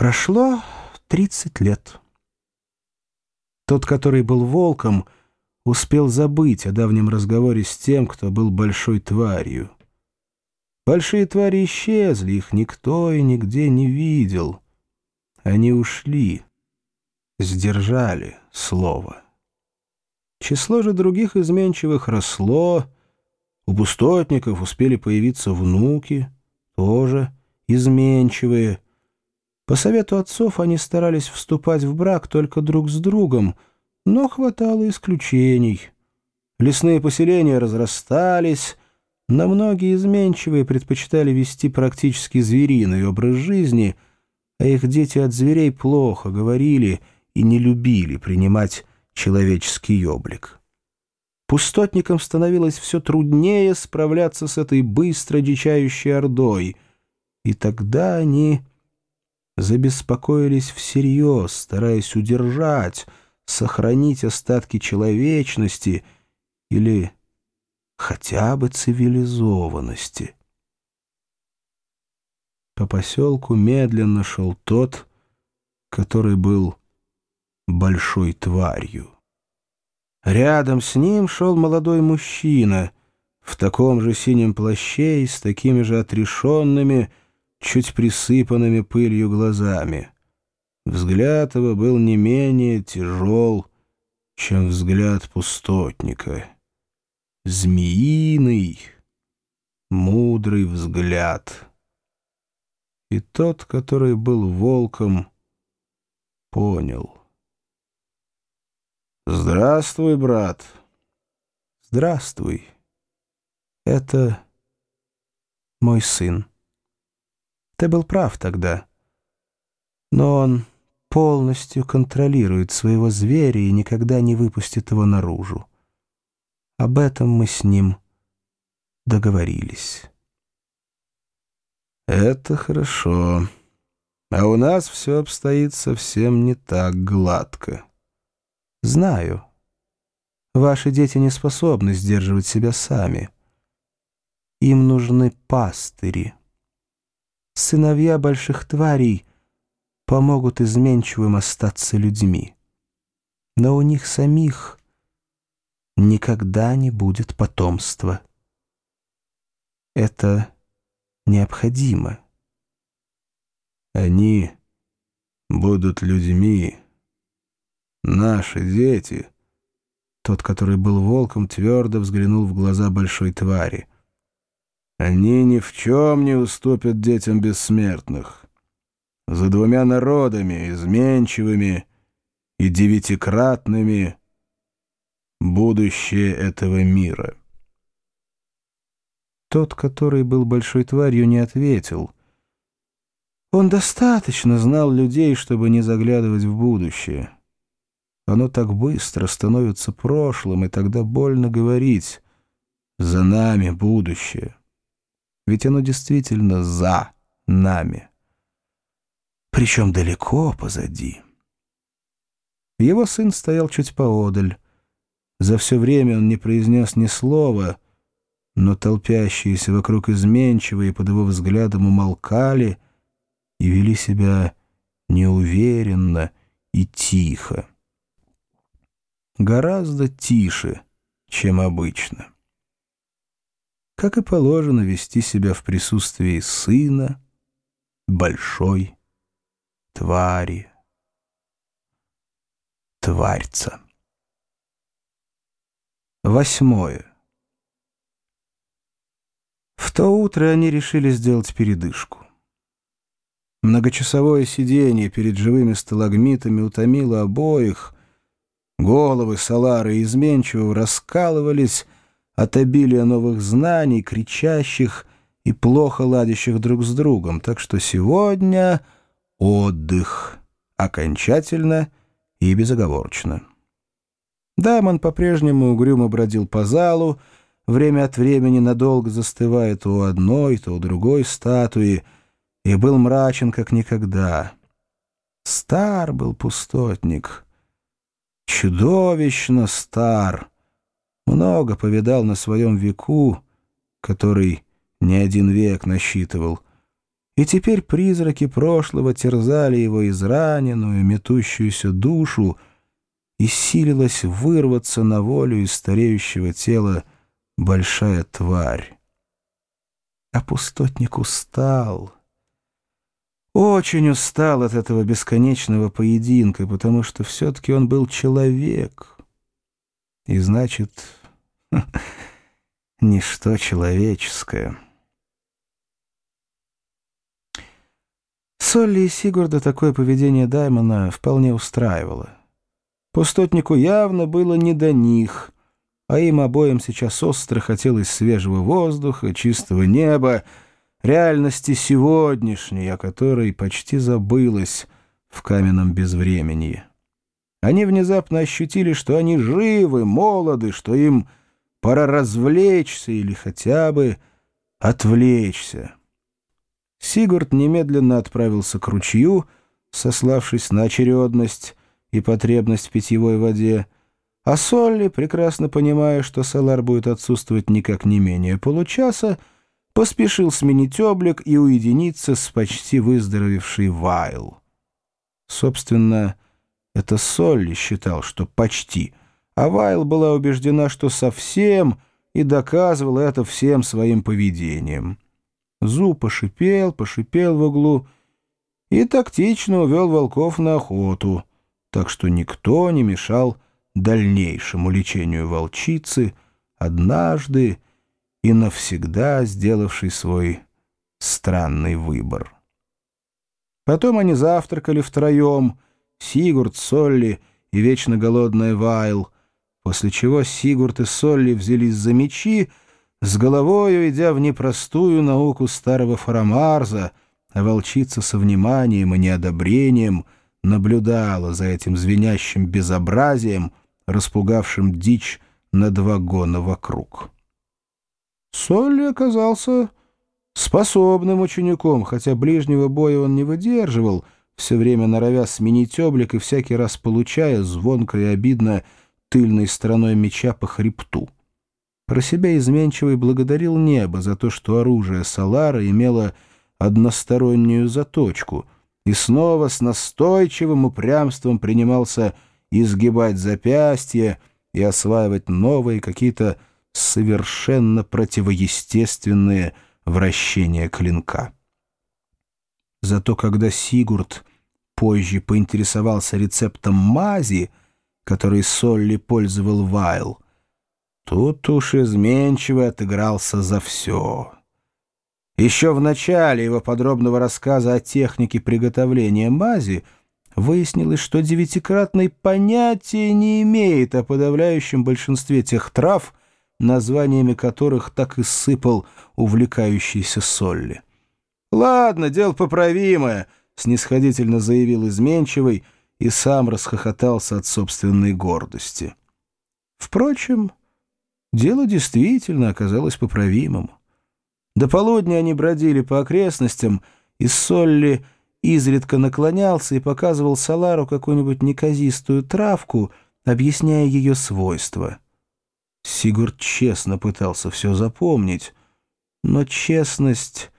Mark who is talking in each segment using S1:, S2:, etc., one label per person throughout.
S1: Прошло тридцать лет. Тот, который был волком, успел забыть о давнем разговоре с тем, кто был большой тварью. Большие твари исчезли, их никто и нигде не видел. Они ушли, сдержали слово. Число же других изменчивых росло, у пустотников успели появиться внуки, тоже изменчивые. По совету отцов они старались вступать в брак только друг с другом, но хватало исключений. Лесные поселения разрастались, но многие изменчивые предпочитали вести практически звериный образ жизни, а их дети от зверей плохо говорили и не любили принимать человеческий облик. Пустотникам становилось все труднее справляться с этой быстро дичающей ордой, и тогда они забеспокоились всерьез, стараясь удержать, сохранить остатки человечности или хотя бы цивилизованности. По поселку медленно шел тот, который был большой тварью. Рядом с ним шел молодой мужчина в таком же синем плаще и с такими же отрешенными, чуть присыпанными пылью глазами. Взгляд его был не менее тяжел, чем взгляд пустотника. Змеиный, мудрый взгляд. И тот, который был волком, понял — «Здравствуй, брат». «Здравствуй. Это мой сын. Ты был прав тогда. Но он полностью контролирует своего зверя и никогда не выпустит его наружу. Об этом мы с ним договорились».
S2: «Это хорошо. А у нас все обстоит совсем не так гладко».
S1: Знаю. Ваши дети не способны сдерживать себя сами. Им нужны пастыри. Сыновья больших тварей помогут изменчивым остаться людьми. Но у них самих никогда не будет потомства. Это необходимо.
S2: Они будут людьми, Наши дети...»
S1: Тот, который был волком, твердо взглянул в глаза большой твари.
S2: «Они ни в чем не уступят детям бессмертных. За двумя народами, изменчивыми и девятикратными, будущее этого мира».
S1: Тот, который был большой тварью, не ответил. Он достаточно знал людей, чтобы не заглядывать в будущее. Оно так быстро становится прошлым, и тогда больно говорить «за нами будущее». Ведь оно действительно «за нами». Причем далеко позади. Его сын стоял чуть поодаль. За все время он не произнес ни слова, но толпящиеся вокруг изменчивые под его взглядом умолкали и вели себя неуверенно и тихо гораздо тише, чем обычно. Как и положено вести себя в присутствии сына большой твари. Тварьца. Восьмое. В то утро они решили сделать передышку. Многочасовое сидение перед живыми сталагмитами утомило обоих — Головы Салары изменчиво раскалывались от обилия новых знаний, кричащих и плохо ладящих друг с другом, так что сегодня отдых окончательно и безоговорочно. Даймон по-прежнему угрюмо бродил по залу, время от времени надолго застывая то у одной, то у другой статуи, и был мрачен, как никогда. Стар был пустотник — чудовищно стар, много повидал на своем веку, который не один век насчитывал, И теперь призраки прошлого терзали его израненную, метущуюся душу, и силилась вырваться на волю из стареющего тела большая тварь. А пустотник устал. Очень устал от этого бесконечного поединка, потому что все-таки он был человек. И значит, ничто человеческое. Солли и Сигурда такое поведение Даймона вполне устраивало. Пустотнику явно было не до них, а им обоим сейчас остро хотелось свежего воздуха, чистого неба, реальности сегодняшней, о которой почти забылось в каменном безвременье. Они внезапно ощутили, что они живы, молоды, что им пора развлечься или хотя бы отвлечься. Сигурд немедленно отправился к ручью, сославшись на очередность и потребность в питьевой воде, а Солли, прекрасно понимая, что Салар будет отсутствовать никак не менее получаса, поспешил сменить облик и уединиться с почти выздоровевшей Вайл. Собственно, это Солли считал, что почти, а Вайл была убеждена, что совсем, и доказывала это всем своим поведением. Зу пошипел, пошипел в углу и тактично увел волков на охоту, так что никто не мешал дальнейшему лечению волчицы, однажды и навсегда сделавшей свой странный выбор. Потом они завтракали втроем, Сигурд, Солли и вечно голодная Вайл, после чего Сигурд и Солли взялись за мечи, с головою идя в непростую науку старого Фарамарза, а волчица со вниманием и неодобрением наблюдала за этим звенящим безобразием, распугавшим дичь на два гона вокруг. Солли оказался способным учеником, хотя ближнего боя он не выдерживал, все время норовя сменить облик и всякий раз получая звонко и обидно тыльной стороной меча по хребту. Про себя изменчивый благодарил небо за то, что оружие Салара имело одностороннюю заточку, и снова с настойчивым упрямством принимался изгибать запястья и осваивать новые какие-то совершенно противоестественные вращения клинка. Зато когда Сигурд позже поинтересовался рецептом мази, который Солли пользовал Вайл, Тут уж изменчиво отыгрался за все. Еще в начале его подробного рассказа о технике приготовления мази выяснилось, что девятикратный понятия не имеет о подавляющем большинстве тех трав, названиями которых так и сыпал увлекающийся Солли. «Ладно, дело поправимое», — снисходительно заявил изменчивый и сам расхохотался от собственной гордости. Впрочем... Дело действительно оказалось поправимым. До полудня они бродили по окрестностям, и Солли изредка наклонялся и показывал Салару какую-нибудь неказистую травку, объясняя ее свойства. Сигурд честно пытался все запомнить, но честность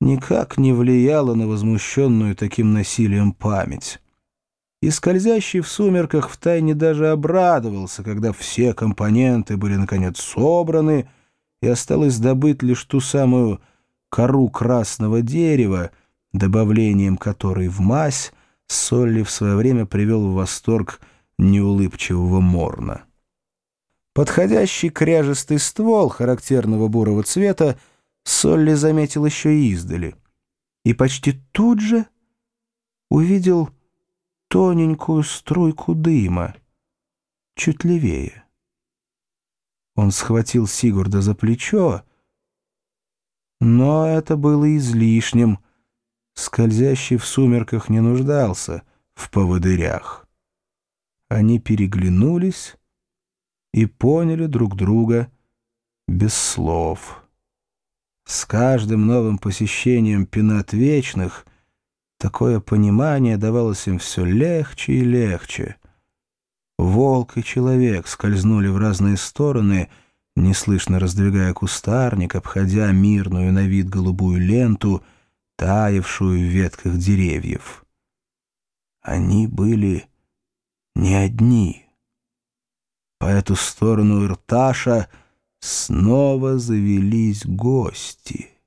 S1: никак не влияла на возмущенную таким насилием память и скользящий в сумерках втайне даже обрадовался, когда все компоненты были, наконец, собраны, и осталось добыть лишь ту самую кору красного дерева, добавлением которой в мазь Солли в свое время привел в восторг неулыбчивого Морна. Подходящий кряжестый ствол характерного бурого цвета Солли заметил еще издали, и почти тут же увидел тоненькую струйку дыма, чуть левее. Он схватил Сигурда за плечо, но это было излишним. Скользящий в сумерках не нуждался в поводырях. Они переглянулись и поняли друг друга без слов. С каждым новым посещением пенат вечных Такое понимание давалось им все легче и легче. Волк и человек скользнули в разные стороны, неслышно раздвигая кустарник, обходя мирную на вид голубую ленту, таявшую в ветках деревьев. Они были не одни. По эту сторону Ирташа снова завелись гости —